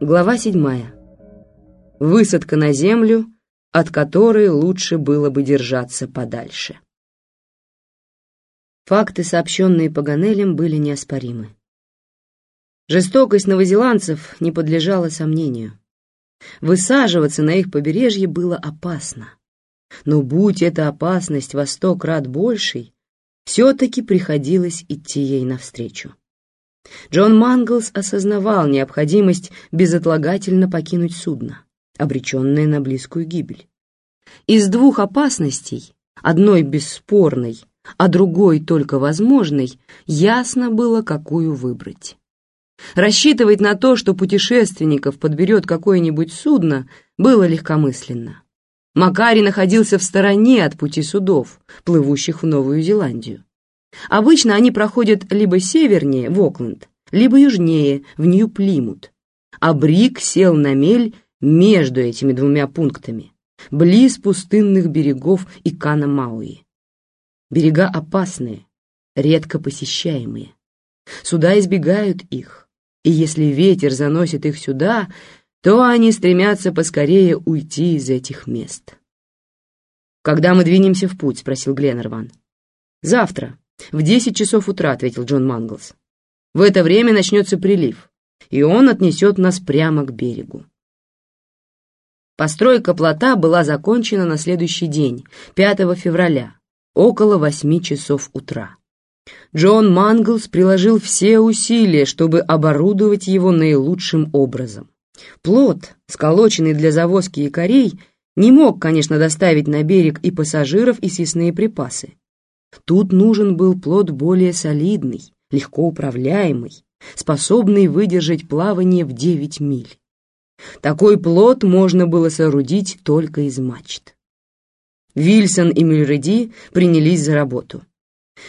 Глава седьмая. Высадка на землю, от которой лучше было бы держаться подальше. Факты, сообщенные Паганелем, были неоспоримы. Жестокость новозеландцев не подлежала сомнению. Высаживаться на их побережье было опасно. Но будь эта опасность во сто крат большей, все-таки приходилось идти ей навстречу. Джон Манглс осознавал необходимость безотлагательно покинуть судно, обреченное на близкую гибель. Из двух опасностей, одной бесспорной, а другой только возможной, ясно было, какую выбрать. Рассчитывать на то, что путешественников подберет какое-нибудь судно, было легкомысленно. Макари находился в стороне от пути судов, плывущих в Новую Зеландию. Обычно они проходят либо севернее, в Окленд, либо южнее, в Нью-Плимут. А Брик сел на мель между этими двумя пунктами, близ пустынных берегов Икана-Мауи. Берега опасные, редко посещаемые. Суда избегают их, и если ветер заносит их сюда, то они стремятся поскорее уйти из этих мест. «Когда мы двинемся в путь?» — спросил Гленнерван. «Завтра, в десять часов утра», — ответил Джон Манглс. «В это время начнется прилив, и он отнесет нас прямо к берегу». Постройка плота была закончена на следующий день, 5 февраля, около восьми часов утра. Джон Манглс приложил все усилия, чтобы оборудовать его наилучшим образом. Плот, сколоченный для завозки якорей, не мог, конечно, доставить на берег и пассажиров, и съестные припасы. Тут нужен был плот более солидный, легко управляемый, способный выдержать плавание в 9 миль. Такой плот можно было соорудить только из мачт. Вильсон и Мюльреди принялись за работу.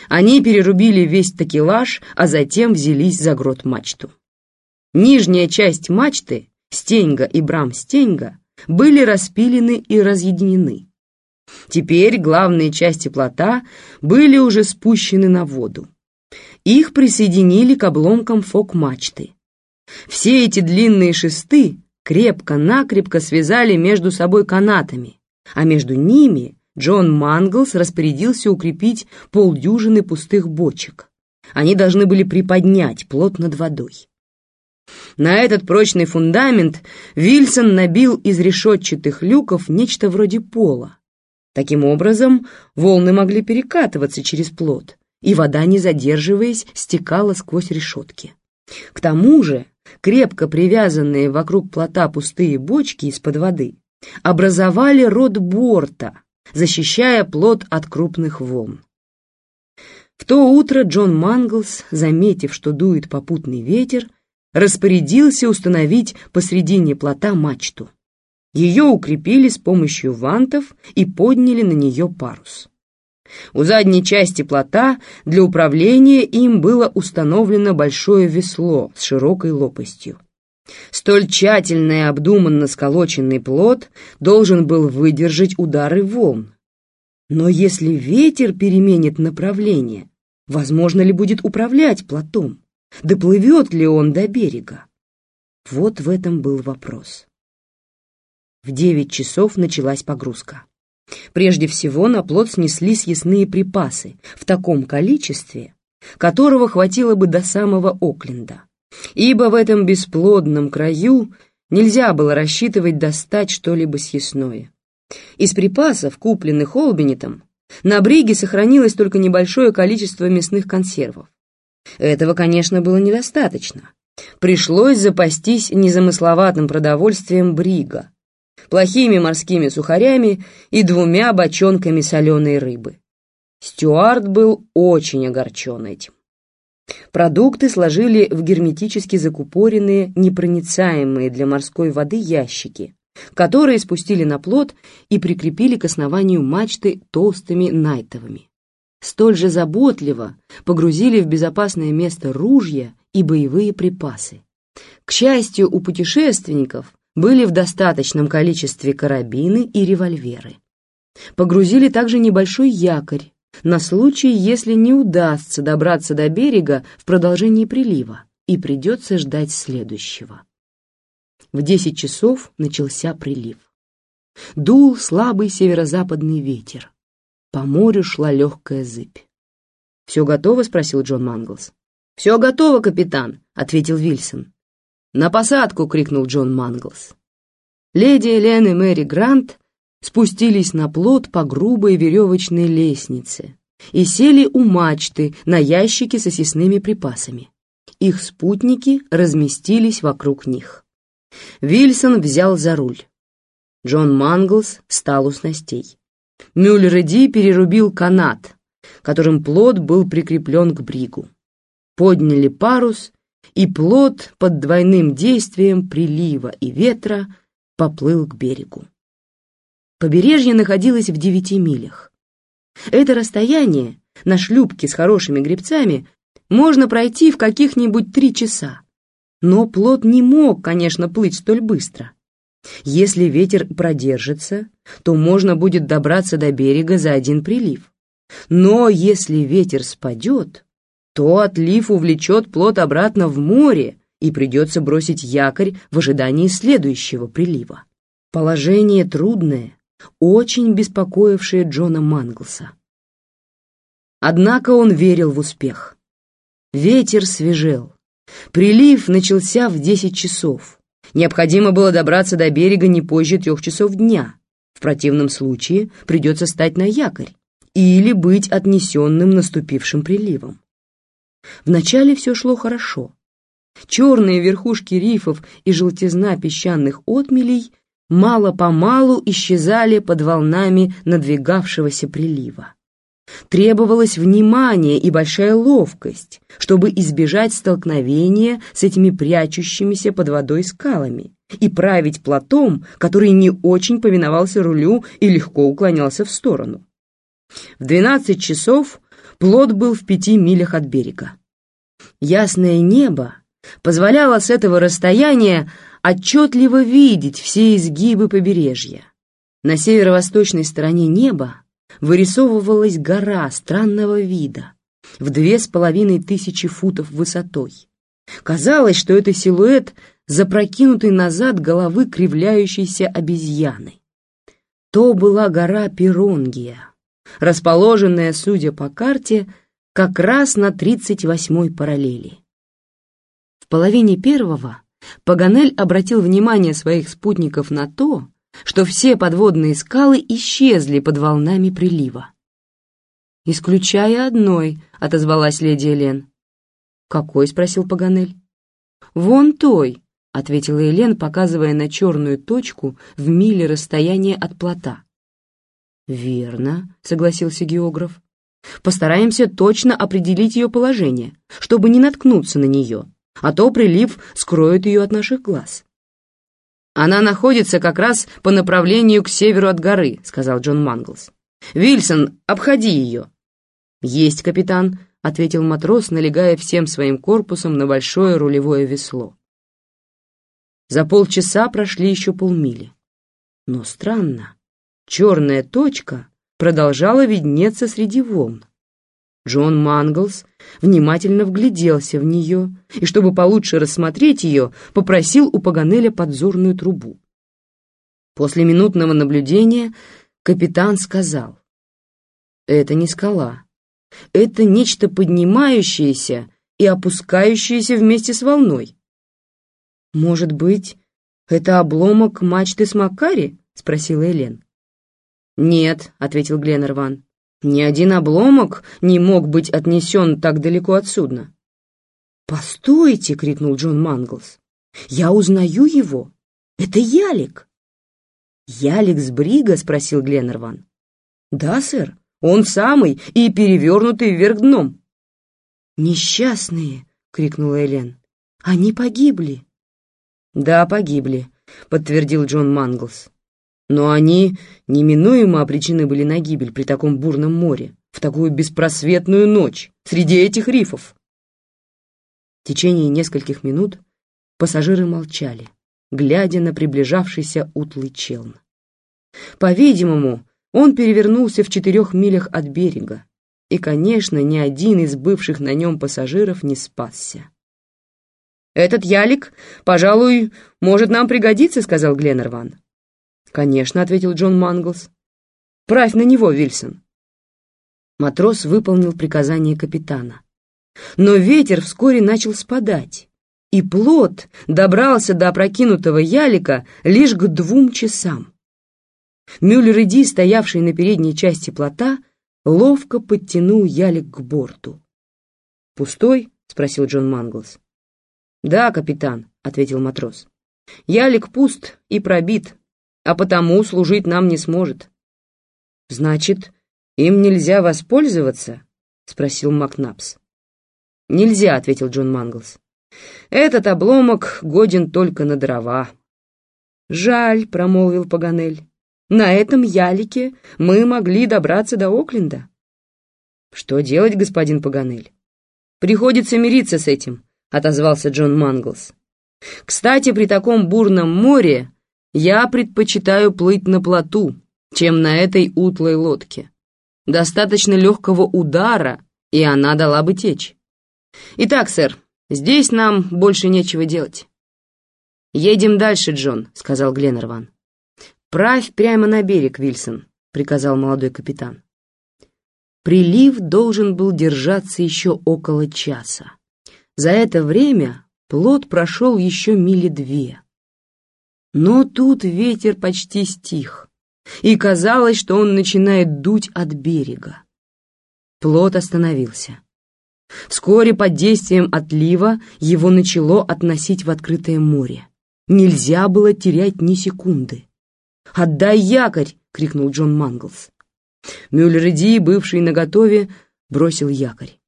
Они перерубили весь такелаж, а затем взялись за грот мачту. Нижняя часть мачты Стеньга и Брам Стеньга были распилены и разъединены. Теперь главные части плота были уже спущены на воду. Их присоединили к обломкам фок-мачты. Все эти длинные шесты крепко-накрепко связали между собой канатами, а между ними Джон Манглс распорядился укрепить полдюжины пустых бочек. Они должны были приподнять плот над водой. На этот прочный фундамент Вильсон набил из решетчатых люков нечто вроде пола. Таким образом, волны могли перекатываться через плот, и вода, не задерживаясь, стекала сквозь решетки. К тому же, крепко привязанные вокруг плота пустые бочки из-под воды образовали рот борта, защищая плот от крупных волн. В то утро Джон Манглс, заметив, что дует попутный ветер, распорядился установить посредине плота мачту. Ее укрепили с помощью вантов и подняли на нее парус. У задней части плота для управления им было установлено большое весло с широкой лопастью. Столь тщательно и обдуманно сколоченный плот должен был выдержать удары волн. Но если ветер переменит направление, возможно ли будет управлять плотом? Доплывет ли он до берега? Вот в этом был вопрос. В девять часов началась погрузка. Прежде всего на плот снесли съестные припасы в таком количестве, которого хватило бы до самого Окленда, ибо в этом бесплодном краю нельзя было рассчитывать достать что-либо съестное. Из припасов, купленных Олбинетом, на бриге сохранилось только небольшое количество мясных консервов. Этого, конечно, было недостаточно. Пришлось запастись незамысловатым продовольствием брига, плохими морскими сухарями и двумя бочонками соленой рыбы. Стюарт был очень огорчен этим. Продукты сложили в герметически закупоренные, непроницаемые для морской воды ящики, которые спустили на плот и прикрепили к основанию мачты толстыми найтовыми столь же заботливо погрузили в безопасное место ружья и боевые припасы. К счастью, у путешественников были в достаточном количестве карабины и револьверы. Погрузили также небольшой якорь на случай, если не удастся добраться до берега в продолжении прилива и придется ждать следующего. В десять часов начался прилив. Дул слабый северо-западный ветер. По морю шла легкая зыбь. «Все готово?» — спросил Джон Манглс. «Все готово, капитан», — ответил Вильсон. «На посадку!» — крикнул Джон Манглс. Леди Элен и Мэри Грант спустились на плот по грубой веревочной лестнице и сели у мачты на ящике со съестными припасами. Их спутники разместились вокруг них. Вильсон взял за руль. Джон Манглс стал у снастей. Мюллер и Ди перерубил канат, которым плот был прикреплен к бригу. Подняли парус, и плот под двойным действием прилива и ветра поплыл к берегу. Побережье находилось в девяти милях. Это расстояние на шлюпке с хорошими гребцами можно пройти в каких-нибудь три часа. Но плот не мог, конечно, плыть столь быстро. Если ветер продержится, то можно будет добраться до берега за один прилив. Но если ветер спадет, то отлив увлечет плот обратно в море, и придется бросить якорь в ожидании следующего прилива. Положение трудное, очень беспокоившее Джона Манглса. Однако он верил в успех. Ветер свежел. Прилив начался в 10 часов. Необходимо было добраться до берега не позже трех часов дня. В противном случае придется стать на якорь или быть отнесенным наступившим приливом. Вначале все шло хорошо. Черные верхушки рифов и желтизна песчаных отмелей мало-помалу исчезали под волнами надвигавшегося прилива. Требовалось внимание и большая ловкость, чтобы избежать столкновения с этими прячущимися под водой скалами и править плотом, который не очень повиновался рулю и легко уклонялся в сторону. В двенадцать часов плот был в пяти милях от берега. Ясное небо позволяло с этого расстояния отчетливо видеть все изгибы побережья. На северо-восточной стороне неба вырисовывалась гора странного вида в две с половиной тысячи футов высотой. Казалось, что это силуэт запрокинутой назад головы кривляющейся обезьяны. То была гора Пиронгия, расположенная, судя по карте, как раз на 38-й параллели. В половине первого Паганель обратил внимание своих спутников на то, что все подводные скалы исчезли под волнами прилива. «Исключая одной», — отозвалась леди Элен. «Какой?» — спросил Паганель. «Вон той», — ответила Элен, показывая на черную точку в миле расстояния от плота. «Верно», — согласился географ. «Постараемся точно определить ее положение, чтобы не наткнуться на нее, а то прилив скроет ее от наших глаз». «Она находится как раз по направлению к северу от горы», — сказал Джон Манглс. «Вильсон, обходи ее». «Есть, капитан», — ответил матрос, налегая всем своим корпусом на большое рулевое весло. За полчаса прошли еще полмили. Но странно черная точка продолжала виднеться среди волн. Джон Манглс внимательно вгляделся в нее и, чтобы получше рассмотреть ее, попросил у Паганеля подзорную трубу. После минутного наблюдения капитан сказал, «Это не скала, это нечто поднимающееся и опускающееся вместе с волной». «Может быть, это обломок мачты с Макари?» — спросила Элен. «Нет», — ответил Гленнерван, — «ни один обломок не мог быть отнесен так далеко от судна». «Постойте!» — крикнул Джон Манглс. «Я узнаю его! Это Ялик!» «Ялик с Брига?» — спросил Гленнерван. «Да, сэр, он самый и перевернутый вверх дном». «Несчастные!» — крикнула Элен. «Они погибли!» «Да, погибли», — подтвердил Джон Манглс. Но они неминуемо обречены были на гибель при таком бурном море, в такую беспросветную ночь, среди этих рифов. В течение нескольких минут пассажиры молчали, глядя на приближавшийся утлый челн. По-видимому, он перевернулся в четырех милях от берега, и, конечно, ни один из бывших на нем пассажиров не спасся. «Этот ялик, пожалуй, может нам пригодиться», — сказал Гленнерван. «Конечно», — ответил Джон Манглс. «Правь на него, Вильсон». Матрос выполнил приказание капитана. Но ветер вскоре начал спадать, и плот добрался до опрокинутого ялика лишь к двум часам. Мюллер и Ди, стоявший на передней части плота, ловко подтянул ялик к борту. «Пустой?» — спросил Джон Манглс. «Да, капитан», — ответил матрос. «Ялик пуст и пробит, а потому служить нам не сможет». «Значит, им нельзя воспользоваться?» — спросил Макнапс. «Нельзя», — ответил Джон Манглс. «Этот обломок годен только на дрова». «Жаль», — промолвил Паганель. «На этом ялике мы могли добраться до Окленда». «Что делать, господин Паганель?» «Приходится мириться с этим», — отозвался Джон Манглс. «Кстати, при таком бурном море я предпочитаю плыть на плоту, чем на этой утлой лодке. Достаточно легкого удара, и она дала бы течь. Итак, сэр, здесь нам больше нечего делать. «Едем дальше, Джон», — сказал Гленнерван. «Правь прямо на берег, Вильсон», — приказал молодой капитан. Прилив должен был держаться еще около часа. За это время плот прошел еще мили две. Но тут ветер почти стих, и казалось, что он начинает дуть от берега. Плот остановился. Вскоре под действием отлива его начало относить в открытое море. Нельзя было терять ни секунды. «Отдай якорь!» — крикнул Джон Манглс. Мюллер и Ди, бывший наготове, бросил якорь.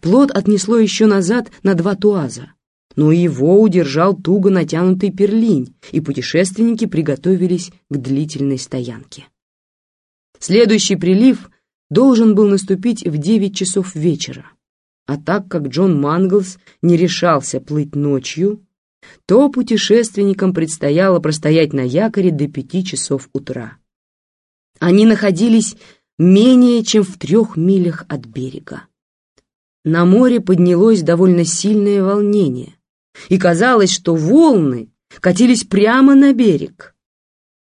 Плот отнесло еще назад на два туаза, но его удержал туго натянутый перлинь, и путешественники приготовились к длительной стоянке. Следующий прилив должен был наступить в девять часов вечера. А так как Джон Манглс не решался плыть ночью, то путешественникам предстояло простоять на якоре до пяти часов утра. Они находились менее чем в трех милях от берега. На море поднялось довольно сильное волнение, и казалось, что волны катились прямо на берег.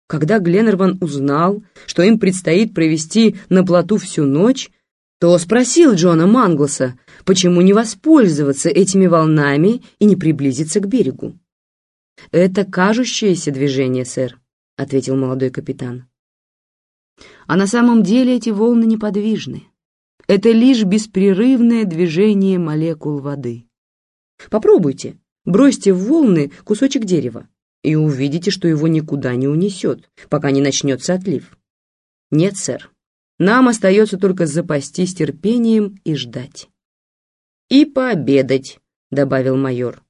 Когда Гленнерван узнал, что им предстоит провести на плоту всю ночь, то спросил Джона Манглса, почему не воспользоваться этими волнами и не приблизиться к берегу. «Это кажущееся движение, сэр», — ответил молодой капитан. «А на самом деле эти волны неподвижны. Это лишь беспрерывное движение молекул воды. Попробуйте, бросьте в волны кусочек дерева, и увидите, что его никуда не унесет, пока не начнется отлив. Нет, сэр, нам остается только запастись терпением и ждать. «И пообедать», — добавил майор.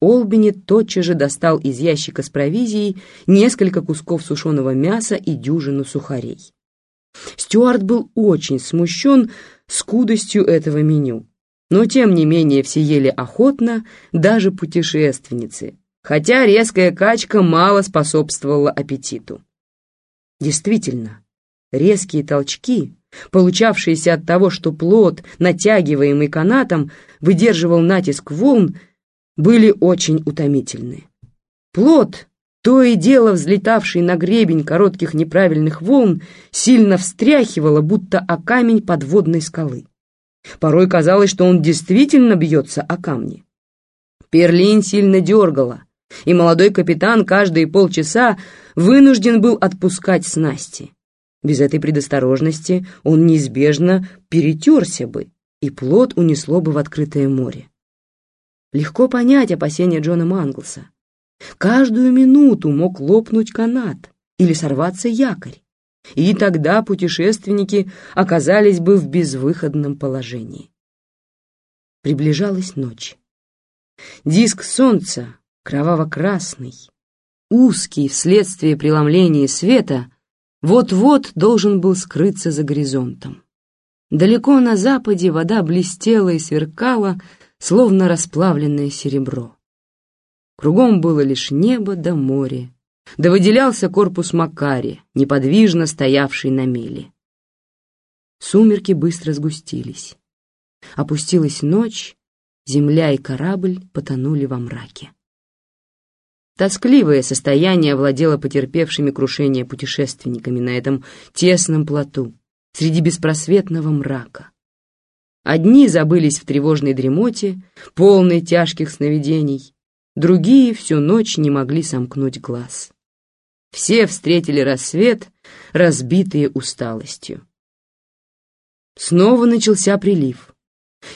Олбини тотчас же достал из ящика с провизией несколько кусков сушеного мяса и дюжину сухарей. Стюарт был очень смущен скудостью этого меню, но тем не менее все ели охотно, даже путешественницы, хотя резкая качка мало способствовала аппетиту. Действительно, Резкие толчки, получавшиеся от того, что плод, натягиваемый канатом, выдерживал натиск волн, были очень утомительны. Плод, то и дело взлетавший на гребень коротких неправильных волн, сильно встряхивало, будто о камень подводной скалы. Порой казалось, что он действительно бьется о камни. Перлин сильно дергала, и молодой капитан каждые полчаса вынужден был отпускать снасти. Без этой предосторожности он неизбежно перетерся бы, и плод унесло бы в открытое море. Легко понять опасения Джона Манглса. Каждую минуту мог лопнуть канат или сорваться якорь, и тогда путешественники оказались бы в безвыходном положении. Приближалась ночь. Диск солнца, кроваво-красный, узкий вследствие преломления света, вот-вот должен был скрыться за горизонтом. Далеко на западе вода блестела и сверкала, словно расплавленное серебро. Кругом было лишь небо да море, да выделялся корпус Макари, неподвижно стоявший на мели. Сумерки быстро сгустились. Опустилась ночь, земля и корабль потонули во мраке. Тоскливое состояние владело потерпевшими крушение путешественниками на этом тесном плоту, среди беспросветного мрака. Одни забылись в тревожной дремоте, полной тяжких сновидений, другие всю ночь не могли сомкнуть глаз. Все встретили рассвет, разбитые усталостью. Снова начался прилив,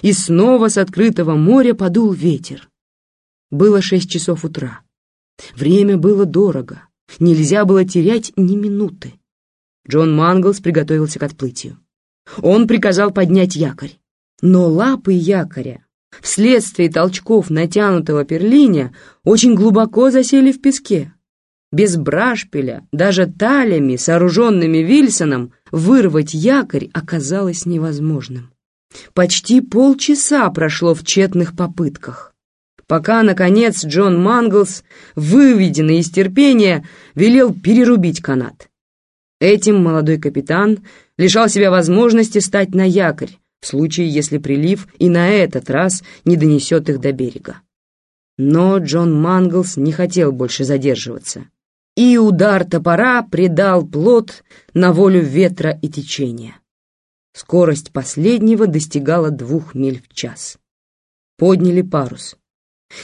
и снова с открытого моря подул ветер. Было шесть часов утра. Время было дорого, нельзя было терять ни минуты. Джон Манглс приготовился к отплытию. Он приказал поднять якорь. Но лапы якоря, вследствие толчков натянутого перлиня, очень глубоко засели в песке. Без брашпиля, даже талями, сооруженными Вильсоном, вырвать якорь оказалось невозможным. Почти полчаса прошло в тщетных попытках пока, наконец, Джон Манглс, выведенный из терпения, велел перерубить канат. Этим молодой капитан лишал себя возможности стать на якорь, в случае, если прилив и на этот раз не донесет их до берега. Но Джон Манглс не хотел больше задерживаться, и удар топора придал плод на волю ветра и течения. Скорость последнего достигала двух миль в час. Подняли парус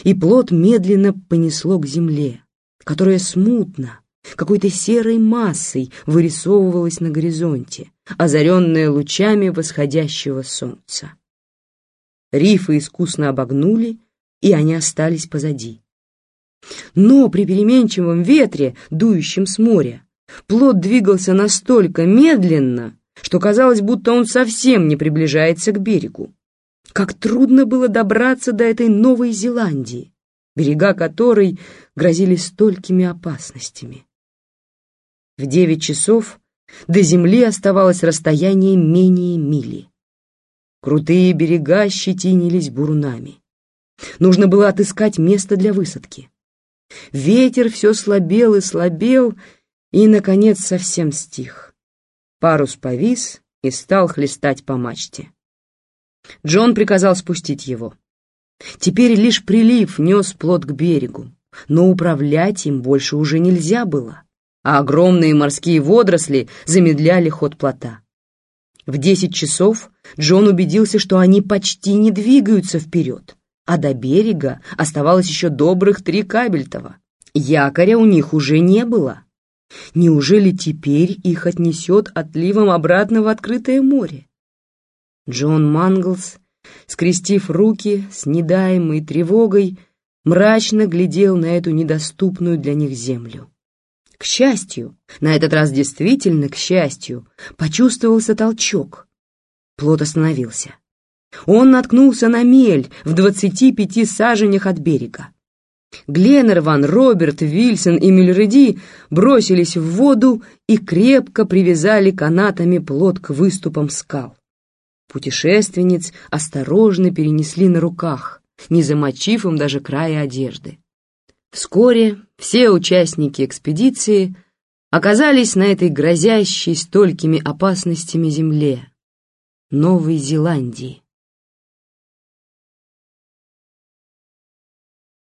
и плод медленно понесло к земле, которая смутно, какой-то серой массой вырисовывалась на горизонте, озаренная лучами восходящего солнца. Рифы искусно обогнули, и они остались позади. Но при переменчивом ветре, дующем с моря, плод двигался настолько медленно, что казалось, будто он совсем не приближается к берегу. Как трудно было добраться до этой Новой Зеландии, берега которой грозили столькими опасностями. В девять часов до земли оставалось расстояние менее мили. Крутые берега щетинились бурунами. Нужно было отыскать место для высадки. Ветер все слабел и слабел, и, наконец, совсем стих. Парус повис и стал хлестать по мачте. Джон приказал спустить его. Теперь лишь прилив нес плот к берегу, но управлять им больше уже нельзя было, а огромные морские водоросли замедляли ход плота. В десять часов Джон убедился, что они почти не двигаются вперед, а до берега оставалось еще добрых три кабельтова. Якоря у них уже не было. Неужели теперь их отнесет отливом обратно в открытое море? Джон Манглс, скрестив руки с недаемой тревогой, мрачно глядел на эту недоступную для них землю. К счастью, на этот раз действительно к счастью, почувствовался толчок. Плот остановился. Он наткнулся на мель в двадцати пяти саженях от берега. Гленнерван, Роберт, Вильсон и Мильреди бросились в воду и крепко привязали канатами плот к выступам скал. Путешественниц осторожно перенесли на руках, не замочив им даже края одежды. Вскоре все участники экспедиции оказались на этой грозящей столькими опасностями земле, Новой Зеландии.